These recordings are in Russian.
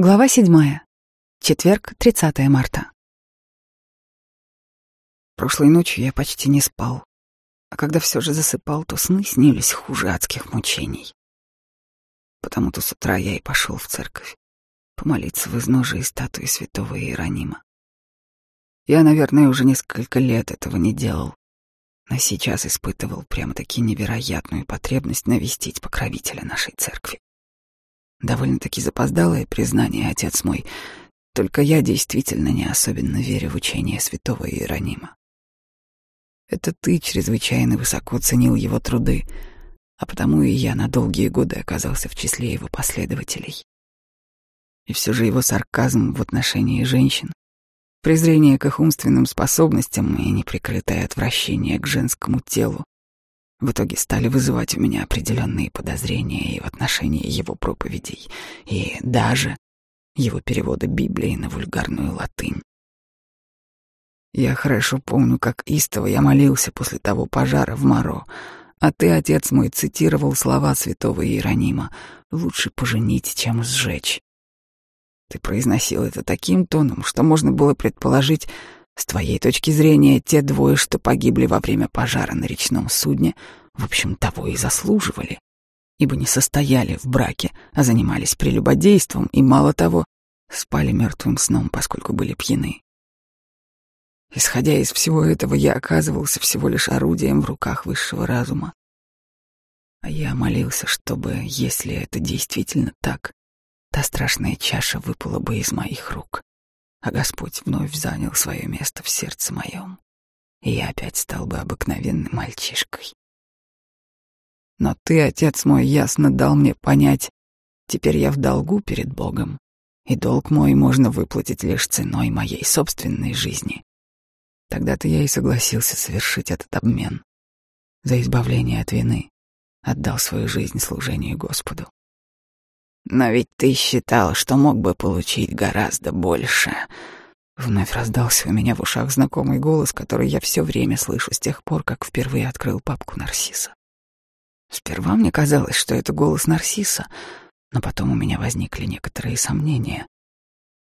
Глава седьмая. Четверг, 30 марта. Прошлой ночью я почти не спал, а когда все же засыпал, то сны снились хуже адских мучений. Потому-то с утра я и пошел в церковь помолиться в изножии статуи святого Иеронима. Я, наверное, уже несколько лет этого не делал, но сейчас испытывал прямо-таки невероятную потребность навестить покровителя нашей церкви. Довольно-таки запоздалое признание, отец мой, только я действительно не особенно верю в учение святого Иеронима. Это ты чрезвычайно высоко ценил его труды, а потому и я на долгие годы оказался в числе его последователей. И все же его сарказм в отношении женщин, презрение к их умственным способностям и неприкрытое отвращение к женскому телу в итоге стали вызывать у меня определенные подозрения и в отношении его проповедей, и даже его перевода Библии на вульгарную латынь. Я хорошо помню, как истово я молился после того пожара в Моро, а ты, отец мой, цитировал слова святого Иеронима «Лучше поженить, чем сжечь». Ты произносил это таким тоном, что можно было предположить, с твоей точки зрения, те двое, что погибли во время пожара на речном судне, в общем, того и заслуживали, ибо не состояли в браке, а занимались прелюбодейством и, мало того, спали мертвым сном, поскольку были пьяны. Исходя из всего этого, я оказывался всего лишь орудием в руках высшего разума. А я молился, чтобы, если это действительно так, та страшная чаша выпала бы из моих рук а Господь вновь занял свое место в сердце моем, и я опять стал бы обыкновенным мальчишкой. Но ты, отец мой, ясно дал мне понять, теперь я в долгу перед Богом, и долг мой можно выплатить лишь ценой моей собственной жизни. Тогда-то я и согласился совершить этот обмен. За избавление от вины отдал свою жизнь служению Господу. Но ведь ты считал, что мог бы получить гораздо больше. Вновь раздался у меня в ушах знакомый голос, который я все время слышу с тех пор, как впервые открыл папку Нарсиса. Сперва мне казалось, что это голос Нарсиса, но потом у меня возникли некоторые сомнения.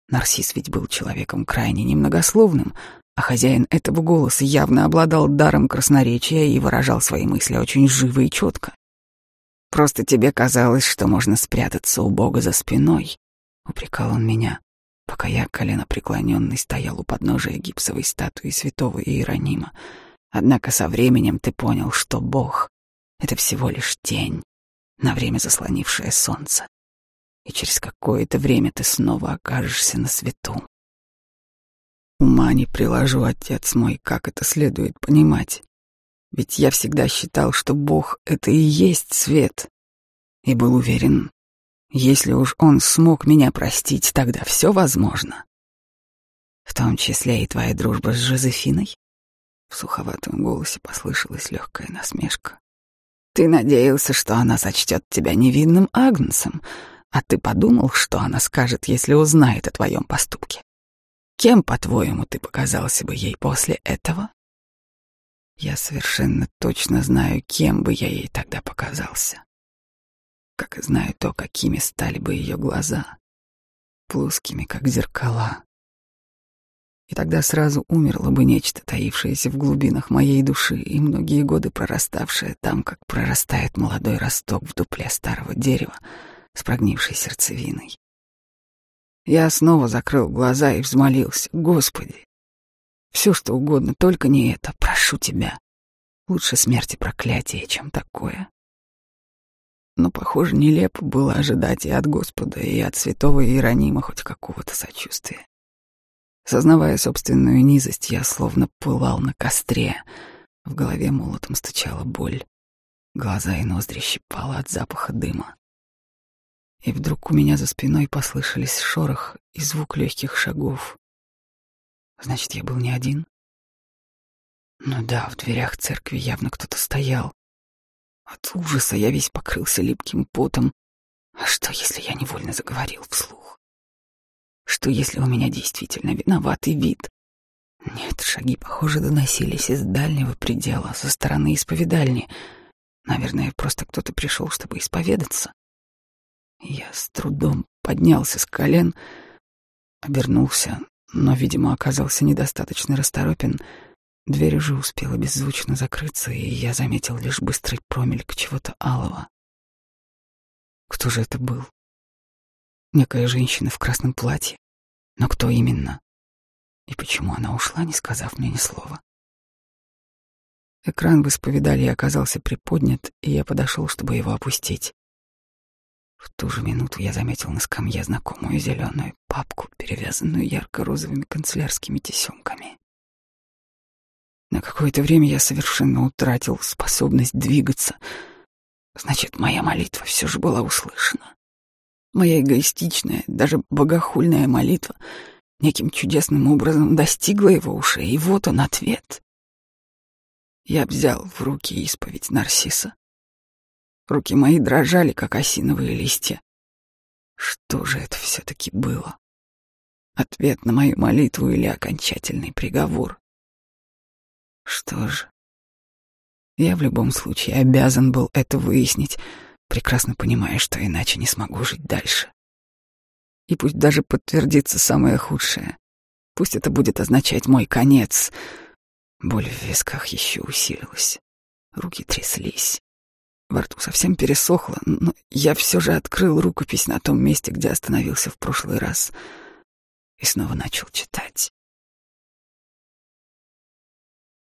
Нарсис ведь был человеком крайне немногословным, а хозяин этого голоса явно обладал даром красноречия и выражал свои мысли очень живо и четко. Просто тебе казалось, что можно спрятаться у Бога за спиной, упрекал он меня, пока я колено преклоненный стоял у подножия гипсовой статуи святого Иеронима. Однако со временем ты понял, что Бог — это всего лишь тень, на время заслонившая солнце, и через какое-то время ты снова окажешься на свету. Ума не приложу, отец мой, как это следует понимать. Ведь я всегда считал, что Бог — это и есть свет. И был уверен, если уж Он смог меня простить, тогда все возможно. В том числе и твоя дружба с Жозефиной. В суховатом голосе послышалась легкая насмешка. Ты надеялся, что она сочтет тебя невинным агнцем, а ты подумал, что она скажет, если узнает о твоем поступке. Кем, по-твоему, ты показался бы ей после этого? Я совершенно точно знаю, кем бы я ей тогда показался. Как и знаю то, какими стали бы ее глаза, плоскими, как зеркала. И тогда сразу умерло бы нечто, таившееся в глубинах моей души и многие годы прораставшее там, как прорастает молодой росток в дупле старого дерева с прогнившей сердцевиной. Я снова закрыл глаза и взмолился. «Господи, все, что угодно, только не это. Прошу тебя. Лучше смерти проклятие, чем такое. Но, похоже, нелепо было ожидать и от Господа, и от святого Иеронима хоть какого-то сочувствия. Сознавая собственную низость, я словно пылал на костре. В голове молотом стучала боль. Глаза и ноздри щипало от запаха дыма. И вдруг у меня за спиной послышались шорох и звук легких шагов. Значит, я был не один? Ну да, в дверях церкви явно кто-то стоял. От ужаса я весь покрылся липким потом. А что, если я невольно заговорил вслух? Что, если у меня действительно виноватый вид? Нет, шаги, похоже, доносились из дальнего предела, со стороны исповедальни. Наверное, просто кто-то пришел, чтобы исповедаться. Я с трудом поднялся с колен, обернулся, но, видимо, оказался недостаточно расторопен. Дверь уже успела беззвучно закрыться, и я заметил лишь быстрый промельк чего-то алого. Кто же это был? Некая женщина в красном платье. Но кто именно? И почему она ушла, не сказав мне ни слова? Экран в исповедалье оказался приподнят, и я подошел, чтобы его опустить. В ту же минуту я заметил на скамье знакомую зеленую папку, перевязанную ярко-розовыми канцелярскими тесемками. На какое-то время я совершенно утратил способность двигаться. Значит, моя молитва все же была услышана. Моя эгоистичная, даже богохульная молитва неким чудесным образом достигла его ушей, и вот он ответ. Я взял в руки исповедь Нарсиса. Руки мои дрожали, как осиновые листья. Что же это все-таки было? Ответ на мою молитву или окончательный приговор? Что же? Я в любом случае обязан был это выяснить, прекрасно понимая, что иначе не смогу жить дальше. И пусть даже подтвердится самое худшее, пусть это будет означать мой конец. Боль в висках еще усилилась, руки тряслись. Во рту совсем пересохло, но я все же открыл рукопись на том месте, где остановился в прошлый раз, и снова начал читать.